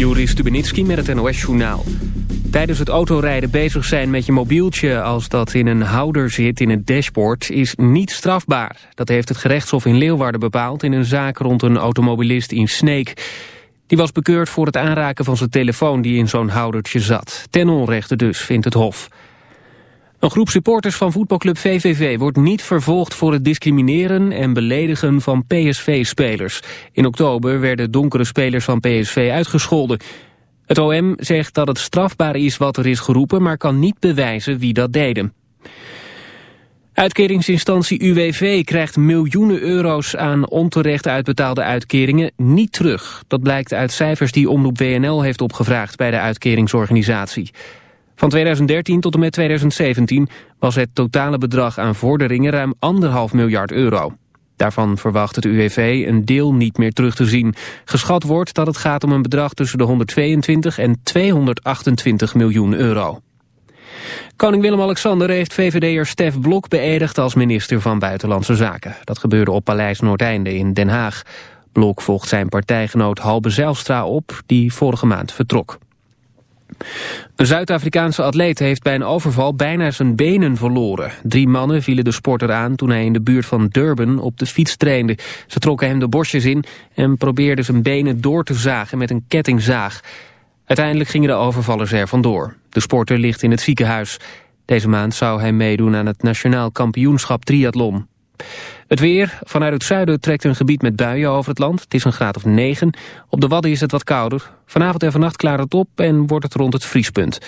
Juri Stubenitski met het NOS-journaal. Tijdens het autorijden bezig zijn met je mobieltje als dat in een houder zit in het dashboard is niet strafbaar. Dat heeft het gerechtshof in Leeuwarden bepaald in een zaak rond een automobilist in Sneek. Die was bekeurd voor het aanraken van zijn telefoon die in zo'n houdertje zat. Ten onrechte dus, vindt het hof. Een groep supporters van voetbalclub VVV wordt niet vervolgd voor het discrimineren en beledigen van PSV-spelers. In oktober werden donkere spelers van PSV uitgescholden. Het OM zegt dat het strafbaar is wat er is geroepen, maar kan niet bewijzen wie dat deden. Uitkeringsinstantie UWV krijgt miljoenen euro's aan onterecht uitbetaalde uitkeringen niet terug. Dat blijkt uit cijfers die Omroep WNL heeft opgevraagd bij de uitkeringsorganisatie. Van 2013 tot en met 2017 was het totale bedrag aan vorderingen ruim anderhalf miljard euro. Daarvan verwacht het UWV een deel niet meer terug te zien. Geschat wordt dat het gaat om een bedrag tussen de 122 en 228 miljoen euro. Koning Willem-Alexander heeft VVD'er Stef Blok beëdigd als minister van Buitenlandse Zaken. Dat gebeurde op Paleis Noordeinde in Den Haag. Blok volgt zijn partijgenoot Halbe Zijlstra op, die vorige maand vertrok. Een Zuid-Afrikaanse atleet heeft bij een overval bijna zijn benen verloren. Drie mannen vielen de sporter aan toen hij in de buurt van Durban op de fiets trainde. Ze trokken hem de borstjes in en probeerden zijn benen door te zagen met een kettingzaag. Uiteindelijk gingen de overvallers er vandoor. De sporter ligt in het ziekenhuis. Deze maand zou hij meedoen aan het nationaal kampioenschap triathlon. Het weer. Vanuit het zuiden trekt een gebied met buien over het land. Het is een graad of 9. Op de Wadden is het wat kouder. Vanavond en vannacht klaart het op en wordt het rond het vriespunt.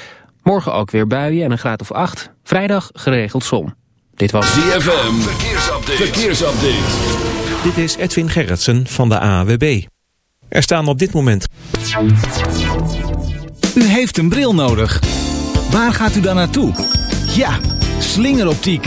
Morgen ook weer buien en een graad of 8. Vrijdag geregeld zon. Dit was ZFM. Verkeersupdate. Verkeersupdate. Dit is Edwin Gerritsen van de AWB. Er staan op dit moment... U heeft een bril nodig. Waar gaat u dan naartoe? Ja, slingeroptiek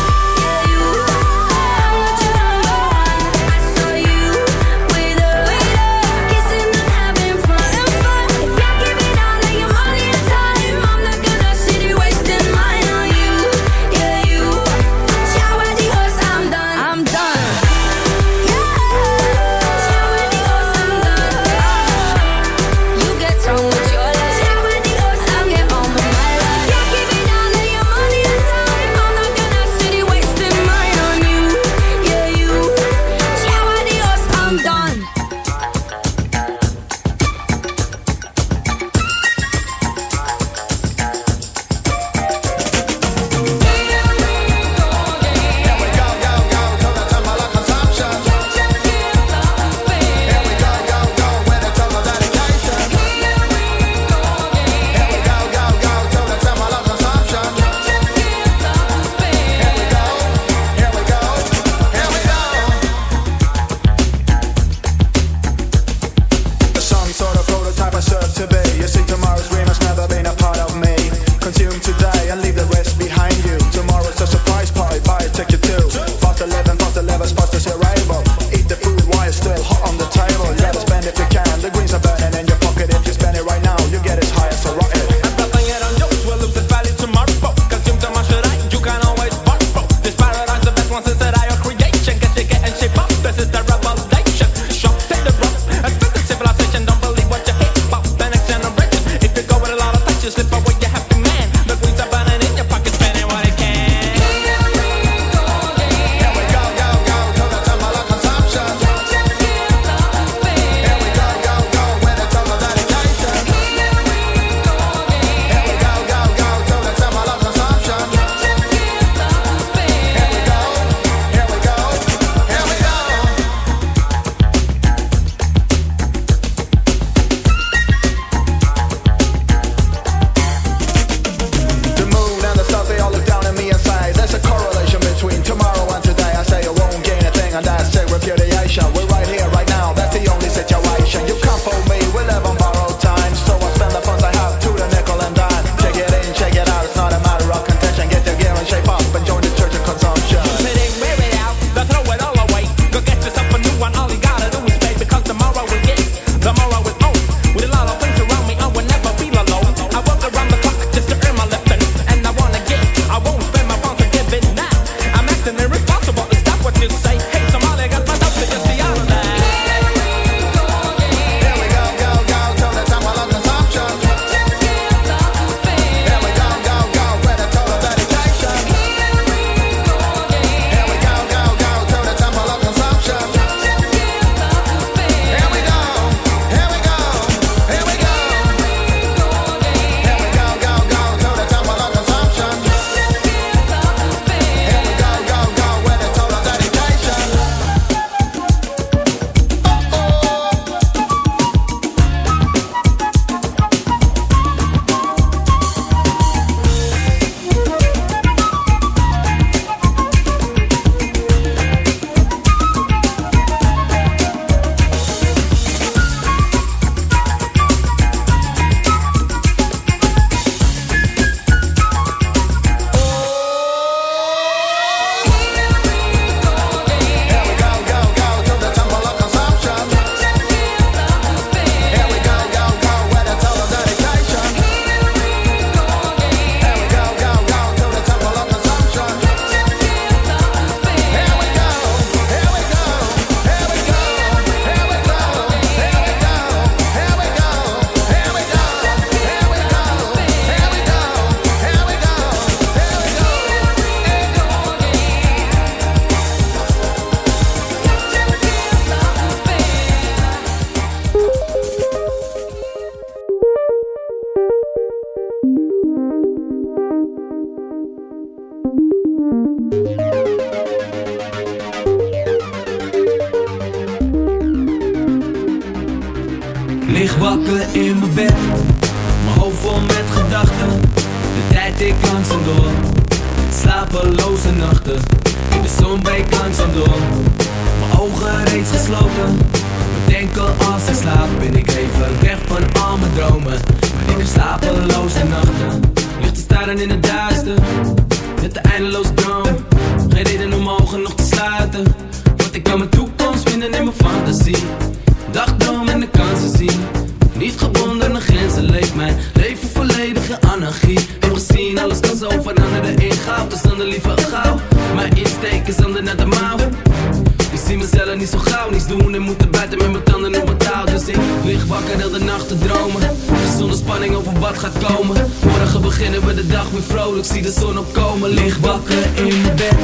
Vrolijk Zie de zon opkomen Lig wakker in mijn bed.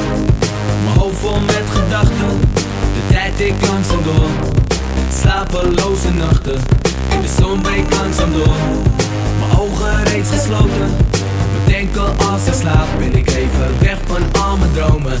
Mijn hoofd vol met gedachten De tijd ik langzaam door. Slapeloze nachten In de zon breekt langzaam door. Mijn ogen reeds gesloten Bedenk al als ik slaap Ben ik even weg van al mijn dromen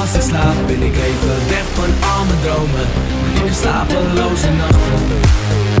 ik slaap Ben ik even weg van al mijn dromen. Ik slapeloze nachten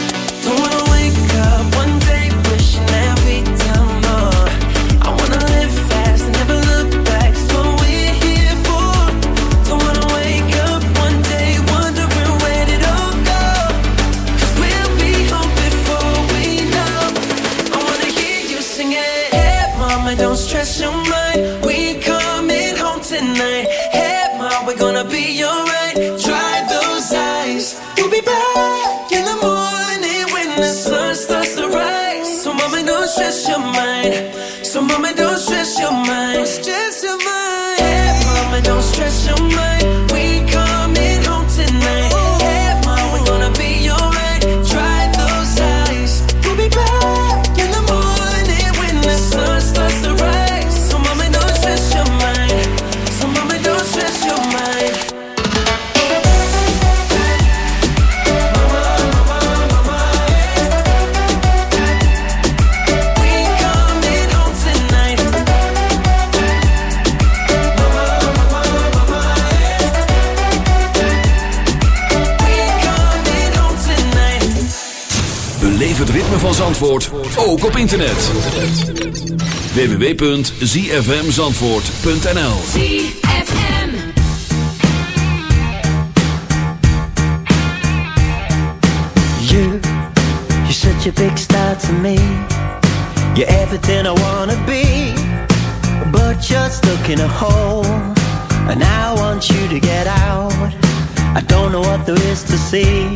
Beleef het ritme van Zandvoort, ook op internet. www.zfmzandvoort.nl You, you're such a big star to me. You're everything I wanna be, but you're stuck in a hole, and I want you to get out. I don't know what there is to see,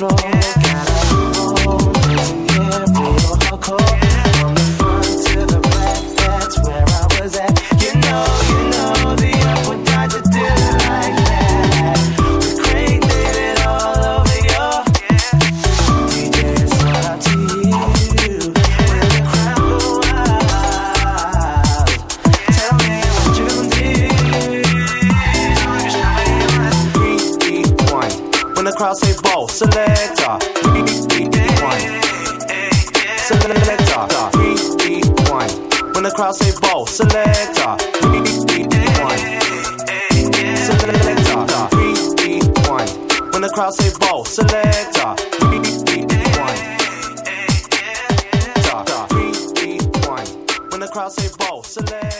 Floor. selector. Free beat wine. Selector. Free beat wine. When the crowd say ball, selector. Free beat wine. Selector. Free beat wine. When the crowd say ball, selector. When the crowd say ball, selector.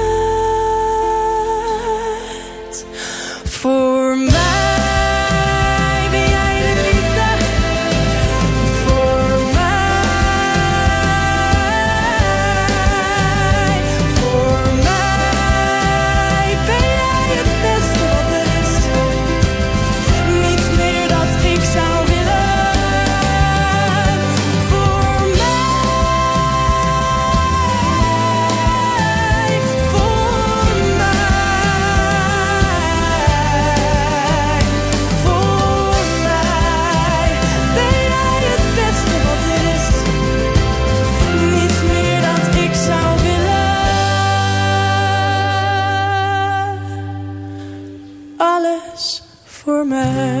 Voor